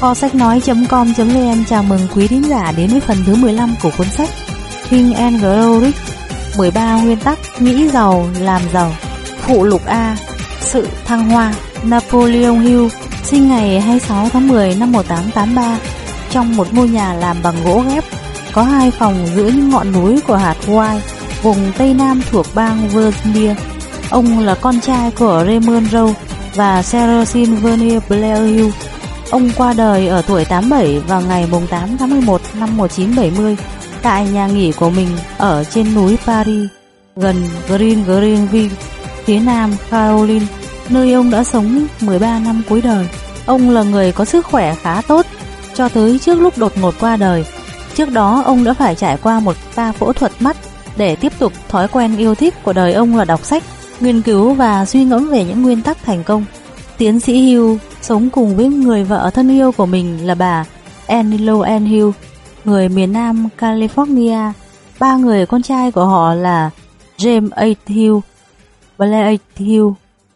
Kho sách nói.com.vn chào mừng quý thính giả đến với phần thứ 15 của cuốn sách King and Glory. 13 nguyên tắc nghĩ giàu, làm giàu. Phụ lục A, Sự thăng hoa. Napoleon Hill, sinh ngày 26 tháng 10 năm 1883 trong một ngôi nhà làm bằng gỗ ghép, có hai phòng giữa những ngọn núi của hạt Hawaii vùng Tây Nam thuộc bang Virginia. Ông là con trai của Raymond Rowe và Sarah Vernier Blair Hill. Ông qua đời ở tuổi 87 vào ngày 8 tháng 11 năm 1970 tại nhà nghỉ của mình ở trên núi Paris, gần Green Greenville, phía nam Caroline, nơi ông đã sống 13 năm cuối đời. Ông là người có sức khỏe khá tốt, cho tới trước lúc đột ngột qua đời. Trước đó ông đã phải trải qua một ca phẫu thuật mắt để tiếp tục thói quen yêu thích của đời ông là đọc sách, nghiên cứu và suy ngẫm về những nguyên tắc thành công. Tiến sĩ Hugh sống cùng với người vợ thân yêu của mình là bà Anilo Anhill, người miền Nam California. Ba người con trai của họ là James A. Hill, Blair A. Hill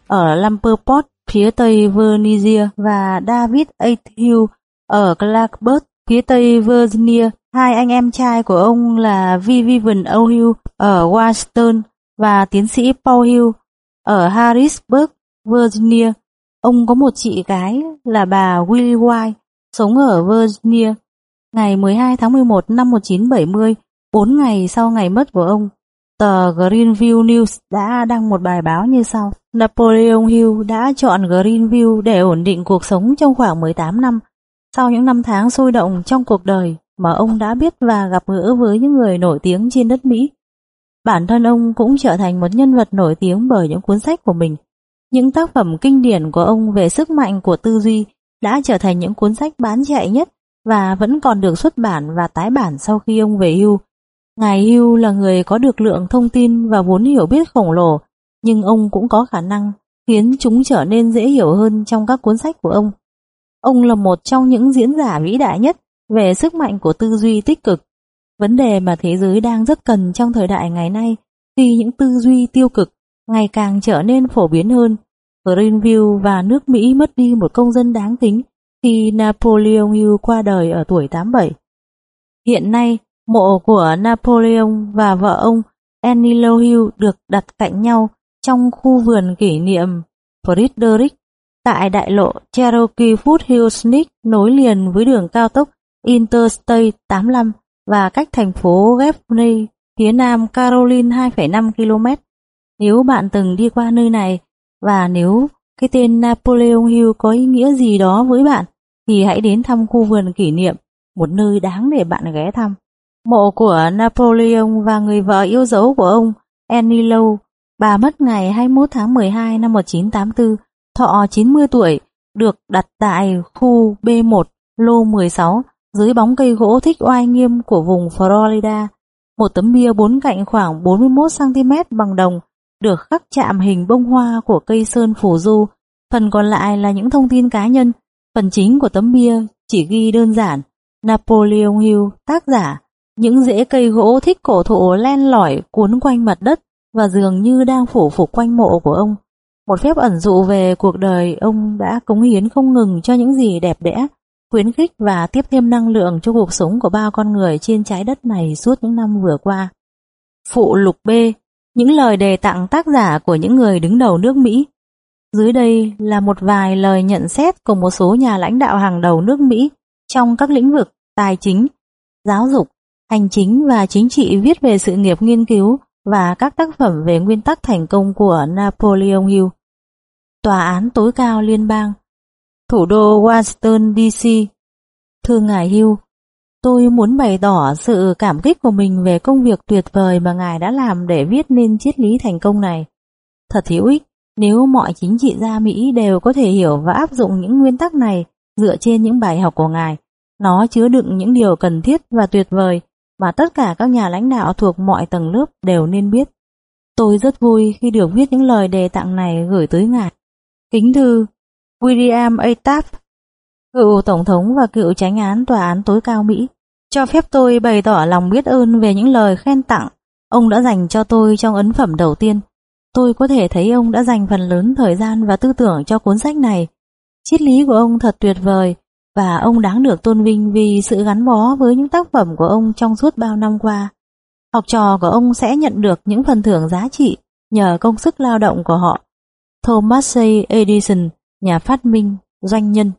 ở Lamperport, phía tây Virginia và David A. Hill ở Clarksburg, phía tây Virginia. Hai anh em trai của ông là Vivian O. Hill ở Washington và tiến sĩ Paul Hill ở Harrisburg, Virginia. Ông có một chị gái là bà Willie White, sống ở Virginia. Ngày 12 tháng 11 năm 1970, 4 ngày sau ngày mất của ông, tờ Greenville News đã đăng một bài báo như sau. Napoleon Hill đã chọn Greenville để ổn định cuộc sống trong khoảng 18 năm. Sau những năm tháng sôi động trong cuộc đời mà ông đã biết và gặp gỡ với những người nổi tiếng trên đất Mỹ. Bản thân ông cũng trở thành một nhân vật nổi tiếng bởi những cuốn sách của mình. Những tác phẩm kinh điển của ông về sức mạnh của tư duy đã trở thành những cuốn sách bán chạy nhất và vẫn còn được xuất bản và tái bản sau khi ông về hưu. Ngài hưu là người có được lượng thông tin và vốn hiểu biết khổng lồ, nhưng ông cũng có khả năng khiến chúng trở nên dễ hiểu hơn trong các cuốn sách của ông. Ông là một trong những diễn giả vĩ đại nhất về sức mạnh của tư duy tích cực, vấn đề mà thế giới đang rất cần trong thời đại ngày nay khi những tư duy tiêu cực ngày càng trở nên phổ biến hơn. Greenville và nước Mỹ mất đi một công dân đáng kính khi Napoleon Hill qua đời ở tuổi 87. Hiện nay, mộ của Napoleon và vợ ông Annie Hill được đặt cạnh nhau trong khu vườn kỷ niệm Frederick tại đại lộ Cherokee Foothills nối liền với đường cao tốc Interstate 85 và cách thành phố Gaffney phía nam Caroline 2,5 km. Nếu bạn từng đi qua nơi này và nếu cái tên Napoleon Hill có ý nghĩa gì đó với bạn thì hãy đến thăm khu vườn kỷ niệm, một nơi đáng để bạn ghé thăm. Mộ của Napoleon và người vợ yêu dấu của ông, Annie Lowe, bà mất ngày 21 tháng 12 năm 1984, thọ 90 tuổi, được đặt tại khu B1, lô 16, dưới bóng cây gỗ thích oai nghiêm của vùng Florida. Một tấm bia bốn cạnh khoảng 41cm bằng đồng được khắc chạm hình bông hoa của cây sơn phủ du, phần còn lại là những thông tin cá nhân, phần chính của tấm bia chỉ ghi đơn giản Napoleon Hill, tác giả, những rễ cây gỗ thích cổ thụ len lỏi cuốn quanh mặt đất và dường như đang phủ phục quanh mộ của ông. Một phép ẩn dụ về cuộc đời ông đã cống hiến không ngừng cho những gì đẹp đẽ, khuyến khích và tiếp thêm năng lượng cho cuộc sống của bao con người trên trái đất này suốt những năm vừa qua. Phụ lục B những lời đề tặng tác giả của những người đứng đầu nước Mỹ. Dưới đây là một vài lời nhận xét của một số nhà lãnh đạo hàng đầu nước Mỹ trong các lĩnh vực tài chính, giáo dục, hành chính và chính trị viết về sự nghiệp nghiên cứu và các tác phẩm về nguyên tắc thành công của Napoleon Hill. Tòa án tối cao liên bang Thủ đô Washington DC Thưa Ngài Hill, Tôi muốn bày tỏ sự cảm kích của mình về công việc tuyệt vời mà Ngài đã làm để viết nên triết lý thành công này. Thật hữu ích, nếu mọi chính trị gia Mỹ đều có thể hiểu và áp dụng những nguyên tắc này dựa trên những bài học của Ngài. Nó chứa đựng những điều cần thiết và tuyệt vời mà tất cả các nhà lãnh đạo thuộc mọi tầng lớp đều nên biết. Tôi rất vui khi được viết những lời đề tặng này gửi tới Ngài. Kính thư William A. Taft cựu Tổng thống và cựu tránh án Tòa án tối cao Mỹ, cho phép tôi bày tỏ lòng biết ơn về những lời khen tặng ông đã dành cho tôi trong ấn phẩm đầu tiên. Tôi có thể thấy ông đã dành phần lớn thời gian và tư tưởng cho cuốn sách này. Triết lý của ông thật tuyệt vời và ông đáng được tôn vinh vì sự gắn bó với những tác phẩm của ông trong suốt bao năm qua. Học trò của ông sẽ nhận được những phần thưởng giá trị nhờ công sức lao động của họ. Thomas Edison, nhà phát minh, doanh nhân.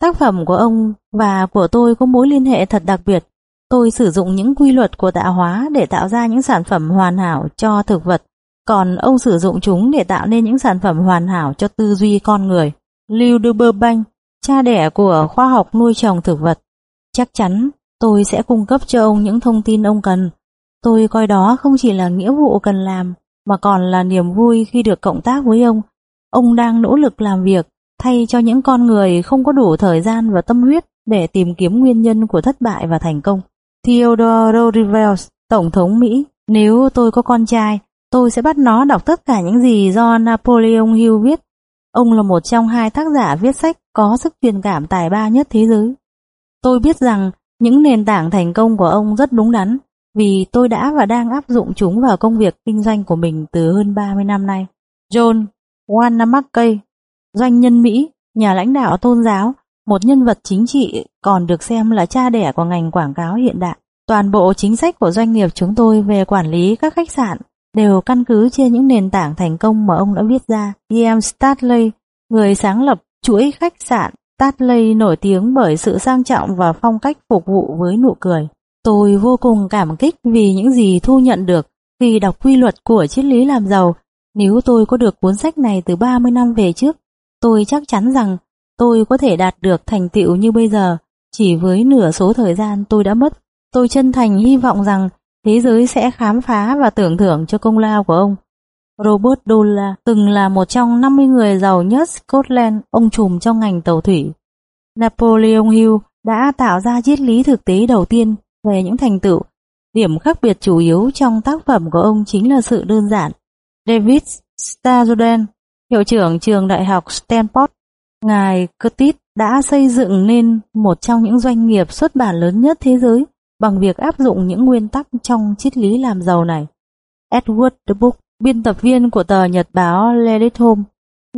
Tác phẩm của ông và của tôi có mối liên hệ thật đặc biệt. Tôi sử dụng những quy luật của tạo hóa để tạo ra những sản phẩm hoàn hảo cho thực vật, còn ông sử dụng chúng để tạo nên những sản phẩm hoàn hảo cho tư duy con người. Lưu de Burbank, cha đẻ của khoa học nuôi trồng thực vật. Chắc chắn tôi sẽ cung cấp cho ông những thông tin ông cần. Tôi coi đó không chỉ là nghĩa vụ cần làm, mà còn là niềm vui khi được cộng tác với ông. Ông đang nỗ lực làm việc thay cho những con người không có đủ thời gian và tâm huyết để tìm kiếm nguyên nhân của thất bại và thành công. Theodore Roosevelt, Tổng thống Mỹ, nếu tôi có con trai, tôi sẽ bắt nó đọc tất cả những gì do Napoleon Hill viết. Ông là một trong hai tác giả viết sách có sức truyền cảm tài ba nhất thế giới. Tôi biết rằng những nền tảng thành công của ông rất đúng đắn vì tôi đã và đang áp dụng chúng vào công việc kinh doanh của mình từ hơn 30 năm nay. John Wanamaker, doanh nhân Mỹ, nhà lãnh đạo tôn giáo, một nhân vật chính trị còn được xem là cha đẻ của ngành quảng cáo hiện đại. Toàn bộ chính sách của doanh nghiệp chúng tôi về quản lý các khách sạn đều căn cứ trên những nền tảng thành công mà ông đã viết ra. Ian Stadley, người sáng lập chuỗi khách sạn Stadley nổi tiếng bởi sự sang trọng và phong cách phục vụ với nụ cười. Tôi vô cùng cảm kích vì những gì thu nhận được khi đọc quy luật của triết lý làm giàu. Nếu tôi có được cuốn sách này từ 30 năm về trước, tôi chắc chắn rằng tôi có thể đạt được thành tựu như bây giờ chỉ với nửa số thời gian tôi đã mất. Tôi chân thành hy vọng rằng thế giới sẽ khám phá và tưởng thưởng cho công lao của ông. Robert Dola từng là một trong 50 người giàu nhất Scotland, ông trùm trong ngành tàu thủy. Napoleon Hill đã tạo ra triết lý thực tế đầu tiên về những thành tựu. Điểm khác biệt chủ yếu trong tác phẩm của ông chính là sự đơn giản. David starden hiệu trưởng trường đại học Stanford, ngài Curtis đã xây dựng nên một trong những doanh nghiệp xuất bản lớn nhất thế giới bằng việc áp dụng những nguyên tắc trong triết lý làm giàu này. Edward The Book, biên tập viên của tờ nhật báo Let Home,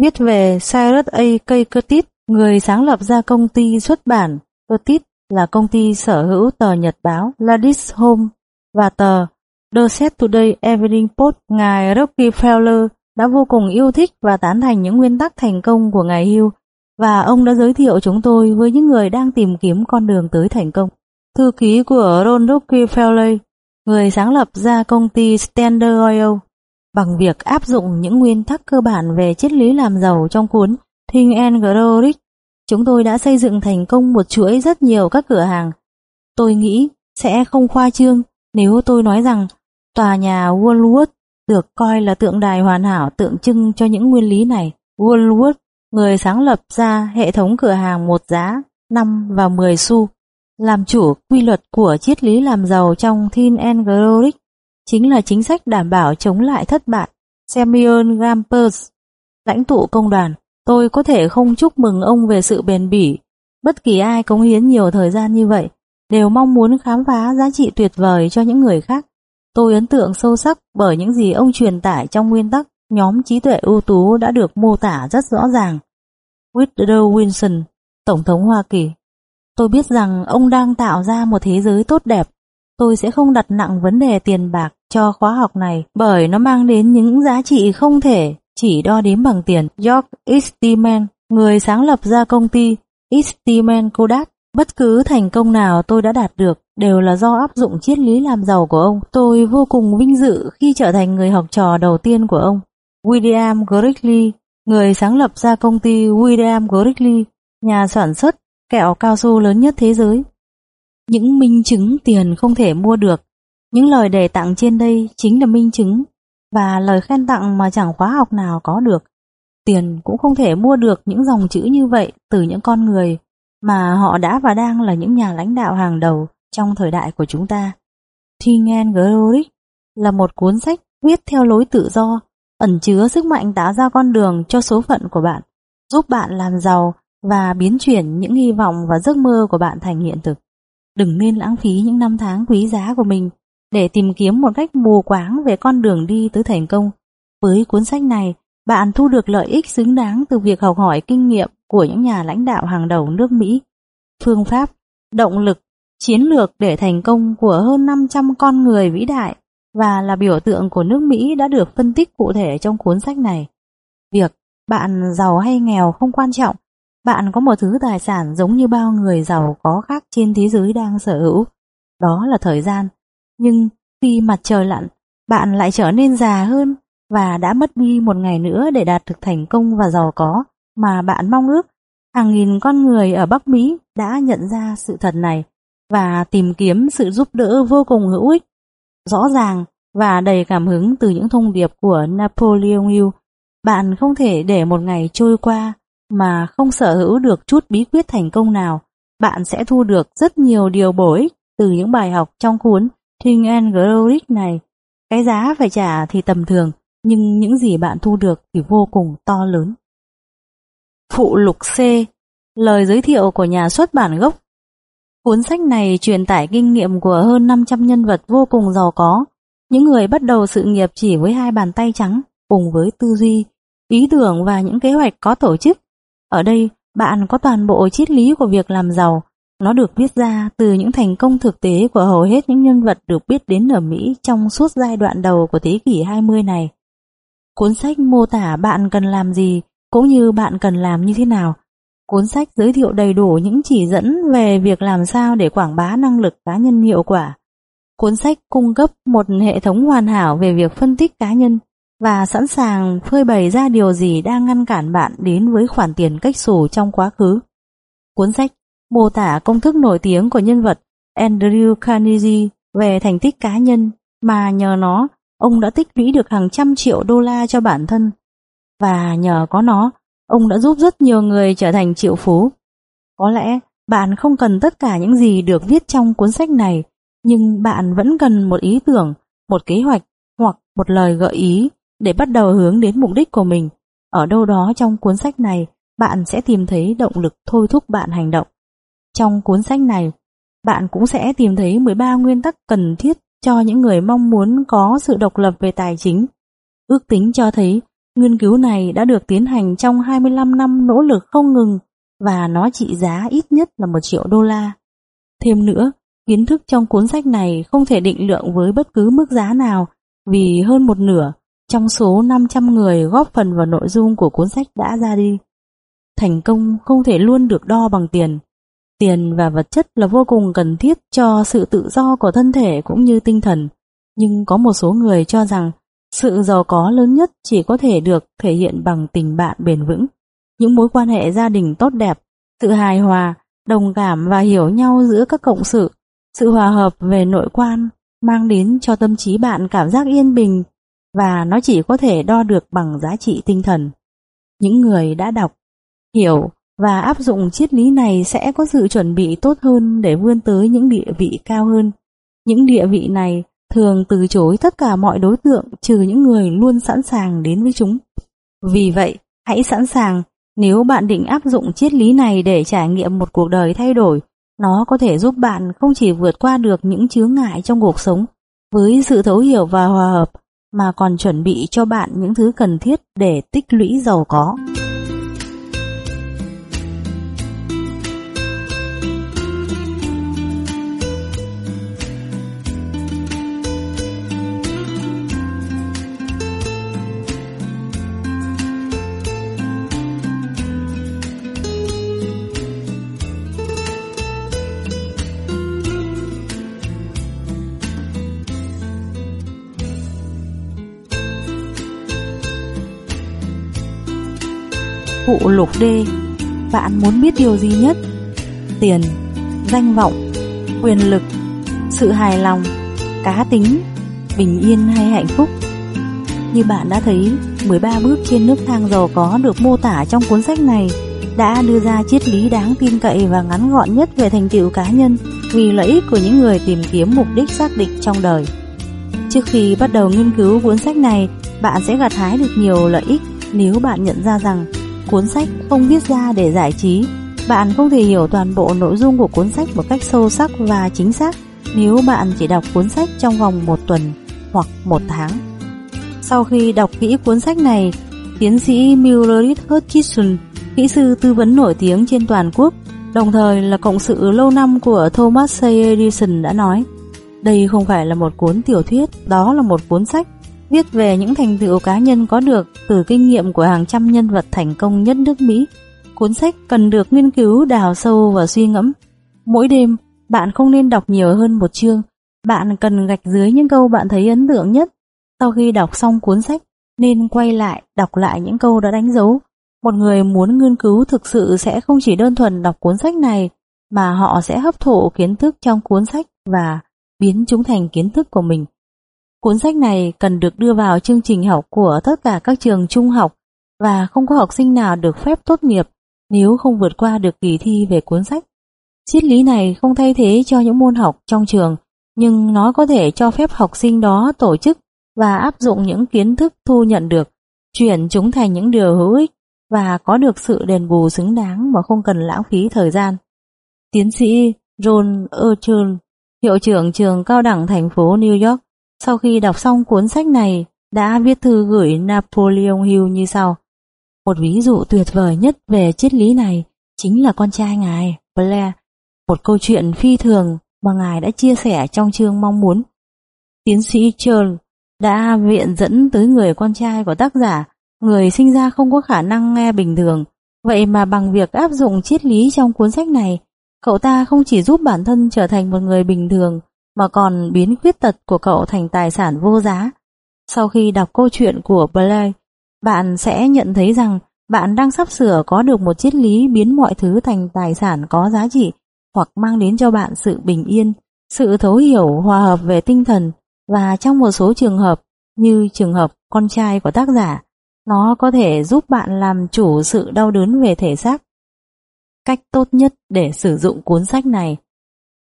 viết về Cyrus A. K. Curtis, người sáng lập ra công ty xuất bản Curtis là công ty sở hữu tờ nhật báo Ladis Home và tờ The Saturday Evening Post. Ngài Rockefeller đã vô cùng yêu thích và tán thành những nguyên tắc thành công của ngài hưu và ông đã giới thiệu chúng tôi với những người đang tìm kiếm con đường tới thành công. Thư ký của Ron Rockefeller, người sáng lập ra công ty Standard Oil, bằng việc áp dụng những nguyên tắc cơ bản về triết lý làm giàu trong cuốn Think and Grow Rich Chúng tôi đã xây dựng thành công một chuỗi rất nhiều các cửa hàng. Tôi nghĩ sẽ không khoa trương nếu tôi nói rằng tòa nhà Woolworth được coi là tượng đài hoàn hảo tượng trưng cho những nguyên lý này. Woolworth, người sáng lập ra hệ thống cửa hàng một giá 5 và 10 xu, làm chủ quy luật của triết lý làm giàu trong Thin and Grow chính là chính sách đảm bảo chống lại thất bại. Samuel Gampers, lãnh tụ công đoàn, Tôi có thể không chúc mừng ông về sự bền bỉ. Bất kỳ ai cống hiến nhiều thời gian như vậy đều mong muốn khám phá giá trị tuyệt vời cho những người khác. Tôi ấn tượng sâu sắc bởi những gì ông truyền tải trong nguyên tắc nhóm trí tuệ ưu tú đã được mô tả rất rõ ràng. Woodrow Wilson, Tổng thống Hoa Kỳ. Tôi biết rằng ông đang tạo ra một thế giới tốt đẹp. Tôi sẽ không đặt nặng vấn đề tiền bạc cho khóa học này bởi nó mang đến những giá trị không thể chỉ đo đếm bằng tiền. George Eastman, người sáng lập ra công ty Eastman Kodak. Bất cứ thành công nào tôi đã đạt được đều là do áp dụng triết lý làm giàu của ông. Tôi vô cùng vinh dự khi trở thành người học trò đầu tiên của ông. William Grigley, người sáng lập ra công ty William Grigley, nhà sản xuất kẹo cao su lớn nhất thế giới. Những minh chứng tiền không thể mua được. Những lời đề tặng trên đây chính là minh chứng và lời khen tặng mà chẳng khóa học nào có được. Tiền cũng không thể mua được những dòng chữ như vậy từ những con người mà họ đã và đang là những nhà lãnh đạo hàng đầu trong thời đại của chúng ta. Think and là một cuốn sách viết theo lối tự do, ẩn chứa sức mạnh tạo ra con đường cho số phận của bạn, giúp bạn làm giàu và biến chuyển những hy vọng và giấc mơ của bạn thành hiện thực. Đừng nên lãng phí những năm tháng quý giá của mình để tìm kiếm một cách mù quáng về con đường đi tới thành công. Với cuốn sách này, bạn thu được lợi ích xứng đáng từ việc học hỏi kinh nghiệm của những nhà lãnh đạo hàng đầu nước Mỹ. Phương pháp, động lực, chiến lược để thành công của hơn 500 con người vĩ đại và là biểu tượng của nước Mỹ đã được phân tích cụ thể trong cuốn sách này. Việc bạn giàu hay nghèo không quan trọng, bạn có một thứ tài sản giống như bao người giàu có khác trên thế giới đang sở hữu. Đó là thời gian. Nhưng khi mặt trời lặn, bạn lại trở nên già hơn và đã mất đi một ngày nữa để đạt được thành công và giàu có mà bạn mong ước. Hàng nghìn con người ở Bắc Mỹ đã nhận ra sự thật này và tìm kiếm sự giúp đỡ vô cùng hữu ích, rõ ràng và đầy cảm hứng từ những thông điệp của Napoleon Hill. Bạn không thể để một ngày trôi qua mà không sở hữu được chút bí quyết thành công nào. Bạn sẽ thu được rất nhiều điều bổ ích từ những bài học trong cuốn Think and Grow Rich này. Cái giá phải trả thì tầm thường, nhưng những gì bạn thu được thì vô cùng to lớn. Phụ lục C Lời giới thiệu của nhà xuất bản gốc Cuốn sách này truyền tải kinh nghiệm của hơn 500 nhân vật vô cùng giàu có, những người bắt đầu sự nghiệp chỉ với hai bàn tay trắng, cùng với tư duy, ý tưởng và những kế hoạch có tổ chức. Ở đây, bạn có toàn bộ triết lý của việc làm giàu, nó được viết ra từ những thành công thực tế của hầu hết những nhân vật được biết đến ở Mỹ trong suốt giai đoạn đầu của thế kỷ 20 này. Cuốn sách mô tả bạn cần làm gì cũng như bạn cần làm như thế nào. Cuốn sách giới thiệu đầy đủ những chỉ dẫn về việc làm sao để quảng bá năng lực cá nhân hiệu quả. Cuốn sách cung cấp một hệ thống hoàn hảo về việc phân tích cá nhân và sẵn sàng phơi bày ra điều gì đang ngăn cản bạn đến với khoản tiền cách xù trong quá khứ. Cuốn sách mô tả công thức nổi tiếng của nhân vật Andrew Carnegie về thành tích cá nhân mà nhờ nó, ông đã tích lũy được hàng trăm triệu đô la cho bản thân và nhờ có nó ông đã giúp rất nhiều người trở thành triệu phú. Có lẽ bạn không cần tất cả những gì được viết trong cuốn sách này nhưng bạn vẫn cần một ý tưởng, một kế hoạch hoặc một lời gợi ý để bắt đầu hướng đến mục đích của mình. Ở đâu đó trong cuốn sách này, bạn sẽ tìm thấy động lực thôi thúc bạn hành động. Trong cuốn sách này, bạn cũng sẽ tìm thấy 13 nguyên tắc cần thiết cho những người mong muốn có sự độc lập về tài chính. Ước tính cho thấy nghiên cứu này đã được tiến hành trong 25 năm nỗ lực không ngừng và nó trị giá ít nhất là 1 triệu đô la. Thêm nữa, kiến thức trong cuốn sách này không thể định lượng với bất cứ mức giá nào vì hơn một nửa trong số 500 người góp phần vào nội dung của cuốn sách đã ra đi. Thành công không thể luôn được đo bằng tiền. Tiền và vật chất là vô cùng cần thiết cho sự tự do của thân thể cũng như tinh thần. Nhưng có một số người cho rằng sự giàu có lớn nhất chỉ có thể được thể hiện bằng tình bạn bền vững, những mối quan hệ gia đình tốt đẹp, sự hài hòa, đồng cảm và hiểu nhau giữa các cộng sự, sự hòa hợp về nội quan mang đến cho tâm trí bạn cảm giác yên bình và nó chỉ có thể đo được bằng giá trị tinh thần. Những người đã đọc, hiểu và áp dụng triết lý này sẽ có sự chuẩn bị tốt hơn để vươn tới những địa vị cao hơn. Những địa vị này thường từ chối tất cả mọi đối tượng trừ những người luôn sẵn sàng đến với chúng. Vì vậy, hãy sẵn sàng nếu bạn định áp dụng triết lý này để trải nghiệm một cuộc đời thay đổi, nó có thể giúp bạn không chỉ vượt qua được những chướng ngại trong cuộc sống với sự thấu hiểu và hòa hợp, mà còn chuẩn bị cho bạn những thứ cần thiết để tích lũy giàu có. Phụ lục D Bạn muốn biết điều gì nhất? Tiền, danh vọng, quyền lực, sự hài lòng, cá tính, bình yên hay hạnh phúc? Như bạn đã thấy, 13 bước trên nước thang giàu có được mô tả trong cuốn sách này đã đưa ra triết lý đáng tin cậy và ngắn gọn nhất về thành tựu cá nhân vì lợi ích của những người tìm kiếm mục đích xác định trong đời. Trước khi bắt đầu nghiên cứu cuốn sách này, bạn sẽ gặt hái được nhiều lợi ích nếu bạn nhận ra rằng Cuốn sách không viết ra để giải trí, bạn không thể hiểu toàn bộ nội dung của cuốn sách một cách sâu sắc và chính xác nếu bạn chỉ đọc cuốn sách trong vòng một tuần hoặc một tháng. Sau khi đọc kỹ cuốn sách này, Tiến sĩ Mildred Hutchinson, kỹ sư tư vấn nổi tiếng trên toàn quốc, đồng thời là cộng sự lâu năm của Thomas A. Edison đã nói, đây không phải là một cuốn tiểu thuyết, đó là một cuốn sách viết về những thành tựu cá nhân có được từ kinh nghiệm của hàng trăm nhân vật thành công nhất nước Mỹ. Cuốn sách cần được nghiên cứu đào sâu và suy ngẫm. Mỗi đêm, bạn không nên đọc nhiều hơn một chương. Bạn cần gạch dưới những câu bạn thấy ấn tượng nhất. Sau khi đọc xong cuốn sách, nên quay lại đọc lại những câu đã đánh dấu. Một người muốn nghiên cứu thực sự sẽ không chỉ đơn thuần đọc cuốn sách này, mà họ sẽ hấp thụ kiến thức trong cuốn sách và biến chúng thành kiến thức của mình. Cuốn sách này cần được đưa vào chương trình học của tất cả các trường trung học và không có học sinh nào được phép tốt nghiệp nếu không vượt qua được kỳ thi về cuốn sách. Triết lý này không thay thế cho những môn học trong trường, nhưng nó có thể cho phép học sinh đó tổ chức và áp dụng những kiến thức thu nhận được, chuyển chúng thành những điều hữu ích và có được sự đền bù xứng đáng mà không cần lãng phí thời gian. Tiến sĩ John Urchin, hiệu trưởng trường cao đẳng thành phố New York, sau khi đọc xong cuốn sách này đã viết thư gửi Napoleon Hill như sau. Một ví dụ tuyệt vời nhất về triết lý này chính là con trai ngài, Blair, một câu chuyện phi thường mà ngài đã chia sẻ trong chương mong muốn. Tiến sĩ Churl đã viện dẫn tới người con trai của tác giả, người sinh ra không có khả năng nghe bình thường. Vậy mà bằng việc áp dụng triết lý trong cuốn sách này, cậu ta không chỉ giúp bản thân trở thành một người bình thường, mà còn biến khuyết tật của cậu thành tài sản vô giá. Sau khi đọc câu chuyện của Blair, bạn sẽ nhận thấy rằng bạn đang sắp sửa có được một triết lý biến mọi thứ thành tài sản có giá trị hoặc mang đến cho bạn sự bình yên, sự thấu hiểu hòa hợp về tinh thần và trong một số trường hợp như trường hợp con trai của tác giả, nó có thể giúp bạn làm chủ sự đau đớn về thể xác. Cách tốt nhất để sử dụng cuốn sách này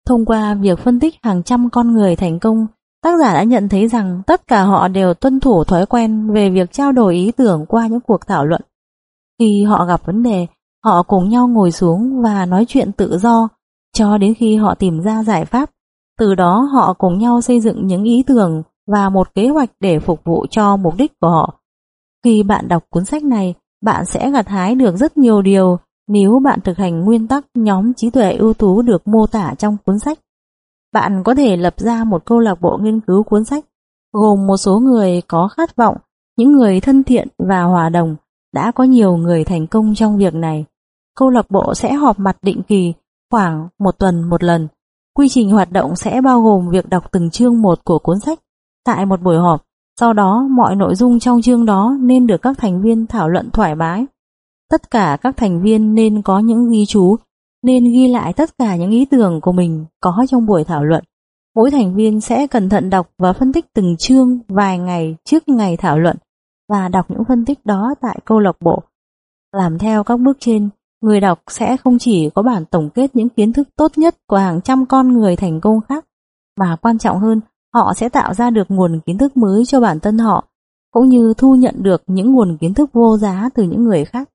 Thông qua việc phân tích hàng trăm con người thành công, tác giả đã nhận thấy rằng tất cả họ đều tuân thủ thói quen về việc trao đổi ý tưởng qua những cuộc thảo luận. Khi họ gặp vấn đề, họ cùng nhau ngồi xuống và nói chuyện tự do cho đến khi họ tìm ra giải pháp. Từ đó họ cùng nhau xây dựng những ý tưởng và một kế hoạch để phục vụ cho mục đích của họ. Khi bạn đọc cuốn sách này, bạn sẽ gặt hái được rất nhiều điều nếu bạn thực hành nguyên tắc nhóm trí tuệ ưu tú được mô tả trong cuốn sách. Bạn có thể lập ra một câu lạc bộ nghiên cứu cuốn sách, gồm một số người có khát vọng, những người thân thiện và hòa đồng, đã có nhiều người thành công trong việc này. Câu lạc bộ sẽ họp mặt định kỳ, khoảng một tuần một lần. Quy trình hoạt động sẽ bao gồm việc đọc từng chương một của cuốn sách tại một buổi họp. Sau đó, mọi nội dung trong chương đó nên được các thành viên thảo luận thoải mái Tất cả các thành viên nên có những ghi chú, nên ghi lại tất cả những ý tưởng của mình có trong buổi thảo luận. Mỗi thành viên sẽ cẩn thận đọc và phân tích từng chương vài ngày trước ngày thảo luận và đọc những phân tích đó tại câu lạc bộ. Làm theo các bước trên, người đọc sẽ không chỉ có bản tổng kết những kiến thức tốt nhất của hàng trăm con người thành công khác, mà quan trọng hơn, họ sẽ tạo ra được nguồn kiến thức mới cho bản thân họ, cũng như thu nhận được những nguồn kiến thức vô giá từ những người khác.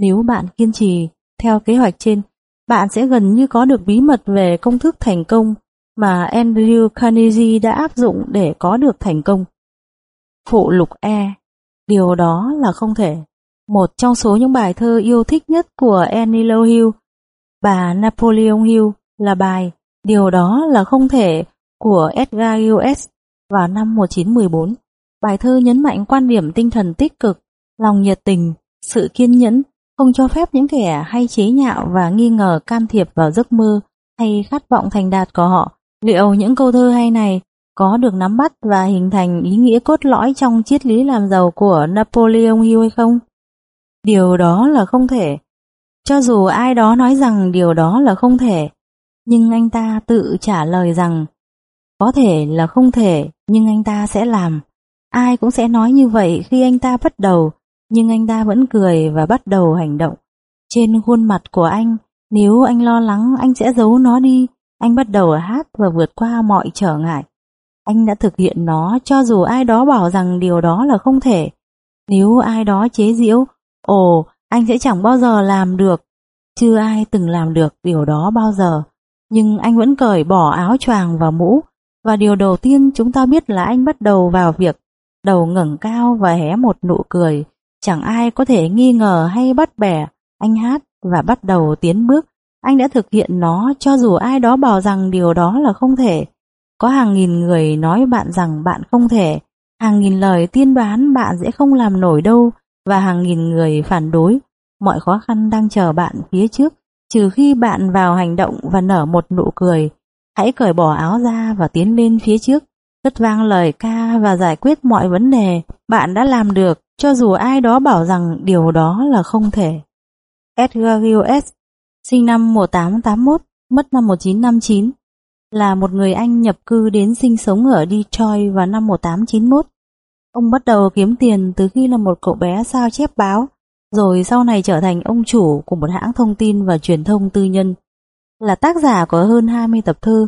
Nếu bạn kiên trì theo kế hoạch trên, bạn sẽ gần như có được bí mật về công thức thành công mà Andrew Carnegie đã áp dụng để có được thành công. Phụ lục E Điều đó là không thể. Một trong số những bài thơ yêu thích nhất của Annie Hill, bà Napoleon Hill là bài Điều đó là không thể của Edgar Hughes vào năm 1914. Bài thơ nhấn mạnh quan điểm tinh thần tích cực, lòng nhiệt tình, sự kiên nhẫn không cho phép những kẻ hay chế nhạo và nghi ngờ can thiệp vào giấc mơ hay khát vọng thành đạt của họ. Liệu những câu thơ hay này có được nắm bắt và hình thành ý nghĩa cốt lõi trong triết lý làm giàu của Napoleon Hill hay không? Điều đó là không thể. Cho dù ai đó nói rằng điều đó là không thể, nhưng anh ta tự trả lời rằng có thể là không thể, nhưng anh ta sẽ làm. Ai cũng sẽ nói như vậy khi anh ta bắt đầu, nhưng anh ta vẫn cười và bắt đầu hành động. Trên khuôn mặt của anh, nếu anh lo lắng anh sẽ giấu nó đi, anh bắt đầu hát và vượt qua mọi trở ngại. Anh đã thực hiện nó cho dù ai đó bảo rằng điều đó là không thể. Nếu ai đó chế giễu, ồ, anh sẽ chẳng bao giờ làm được. Chưa ai từng làm được điều đó bao giờ. Nhưng anh vẫn cởi bỏ áo choàng và mũ. Và điều đầu tiên chúng ta biết là anh bắt đầu vào việc đầu ngẩng cao và hé một nụ cười Chẳng ai có thể nghi ngờ hay bắt bẻ anh hát và bắt đầu tiến bước. Anh đã thực hiện nó cho dù ai đó bảo rằng điều đó là không thể. Có hàng nghìn người nói bạn rằng bạn không thể, hàng nghìn lời tiên đoán bạn sẽ không làm nổi đâu và hàng nghìn người phản đối. Mọi khó khăn đang chờ bạn phía trước, trừ khi bạn vào hành động và nở một nụ cười. Hãy cởi bỏ áo ra và tiến lên phía trước, cất vang lời ca và giải quyết mọi vấn đề. Bạn đã làm được, cho dù ai đó bảo rằng điều đó là không thể. Edgar Gilles, sinh năm 1881, mất năm 1959, là một người Anh nhập cư đến sinh sống ở Detroit vào năm 1891. Ông bắt đầu kiếm tiền từ khi là một cậu bé sao chép báo, rồi sau này trở thành ông chủ của một hãng thông tin và truyền thông tư nhân. Là tác giả của hơn 20 tập thơ,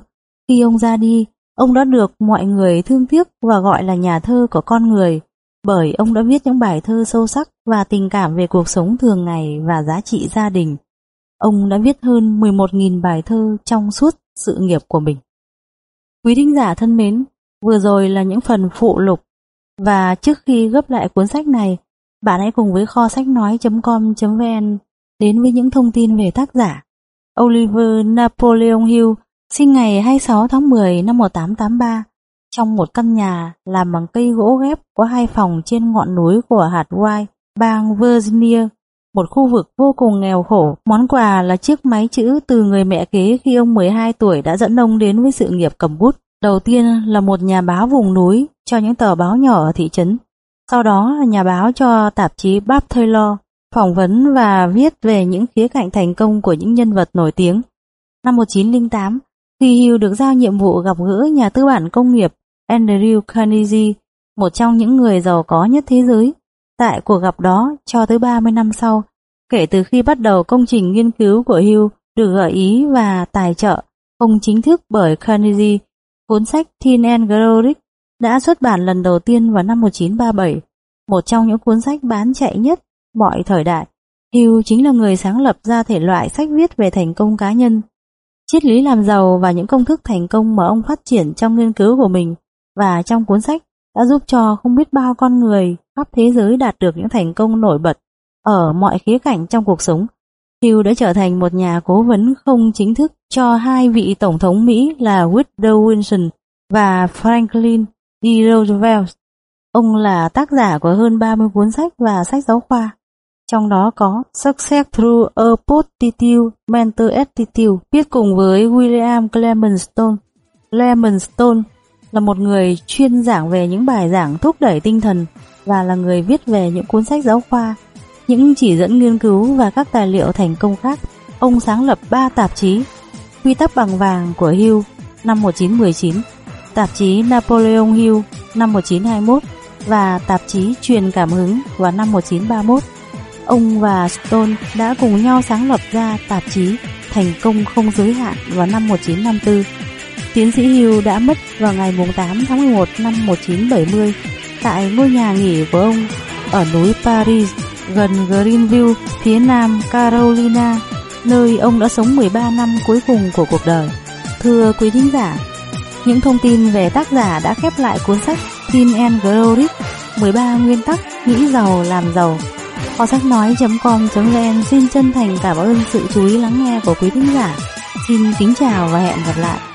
khi ông ra đi, ông đã được mọi người thương tiếc và gọi là nhà thơ của con người, bởi ông đã viết những bài thơ sâu sắc và tình cảm về cuộc sống thường ngày và giá trị gia đình. Ông đã viết hơn 11.000 bài thơ trong suốt sự nghiệp của mình. Quý thính giả thân mến, vừa rồi là những phần phụ lục và trước khi gấp lại cuốn sách này, bạn hãy cùng với kho sách nói.com.vn đến với những thông tin về tác giả. Oliver Napoleon Hill sinh ngày 26 tháng 10 năm 1883 trong một căn nhà làm bằng cây gỗ ghép có hai phòng trên ngọn núi của hạt White, bang Virginia, một khu vực vô cùng nghèo khổ. Món quà là chiếc máy chữ từ người mẹ kế khi ông 12 tuổi đã dẫn ông đến với sự nghiệp cầm bút. Đầu tiên là một nhà báo vùng núi cho những tờ báo nhỏ ở thị trấn. Sau đó là nhà báo cho tạp chí Bob Taylor, phỏng vấn và viết về những khía cạnh thành công của những nhân vật nổi tiếng. Năm 1908, khi Hugh được giao nhiệm vụ gặp gỡ nhà tư bản công nghiệp Andrew Carnegie, một trong những người giàu có nhất thế giới. Tại cuộc gặp đó, cho tới 30 năm sau, kể từ khi bắt đầu công trình nghiên cứu của Hill được gợi ý và tài trợ không chính thức bởi Carnegie, cuốn sách Thin and Glorious đã xuất bản lần đầu tiên vào năm 1937, một trong những cuốn sách bán chạy nhất mọi thời đại. Hill chính là người sáng lập ra thể loại sách viết về thành công cá nhân. Triết lý làm giàu và những công thức thành công mà ông phát triển trong nghiên cứu của mình và trong cuốn sách đã giúp cho không biết bao con người khắp thế giới đạt được những thành công nổi bật ở mọi khía cạnh trong cuộc sống. Hugh đã trở thành một nhà cố vấn không chính thức cho hai vị tổng thống Mỹ là Woodrow Wilson và Franklin D. Roosevelt. Ông là tác giả của hơn 30 cuốn sách và sách giáo khoa, trong đó có Success Through a Positive Mental Attitude, viết cùng với William Clement Stone. Clement Stone là một người chuyên giảng về những bài giảng thúc đẩy tinh thần và là người viết về những cuốn sách giáo khoa, những chỉ dẫn nghiên cứu và các tài liệu thành công khác. Ông sáng lập 3 tạp chí, Quy tắc bằng vàng của Hill năm 1919, tạp chí Napoleon Hill năm 1921 và tạp chí Truyền cảm hứng vào năm 1931. Ông và Stone đã cùng nhau sáng lập ra tạp chí Thành công không giới hạn vào năm 1954 Tiến sĩ Hugh đã mất vào ngày 8 tháng 11 năm 1970 tại ngôi nhà nghỉ của ông ở núi Paris gần Greenville, phía nam Carolina, nơi ông đã sống 13 năm cuối cùng của cuộc đời. Thưa quý thính giả, những thông tin về tác giả đã khép lại cuốn sách Tin and Glory 13 nguyên tắc nghĩ giàu làm giàu. Kho sách nói.com.vn xin chân thành cảm ơn sự chú ý lắng nghe của quý thính giả. Xin kính chào và hẹn gặp lại.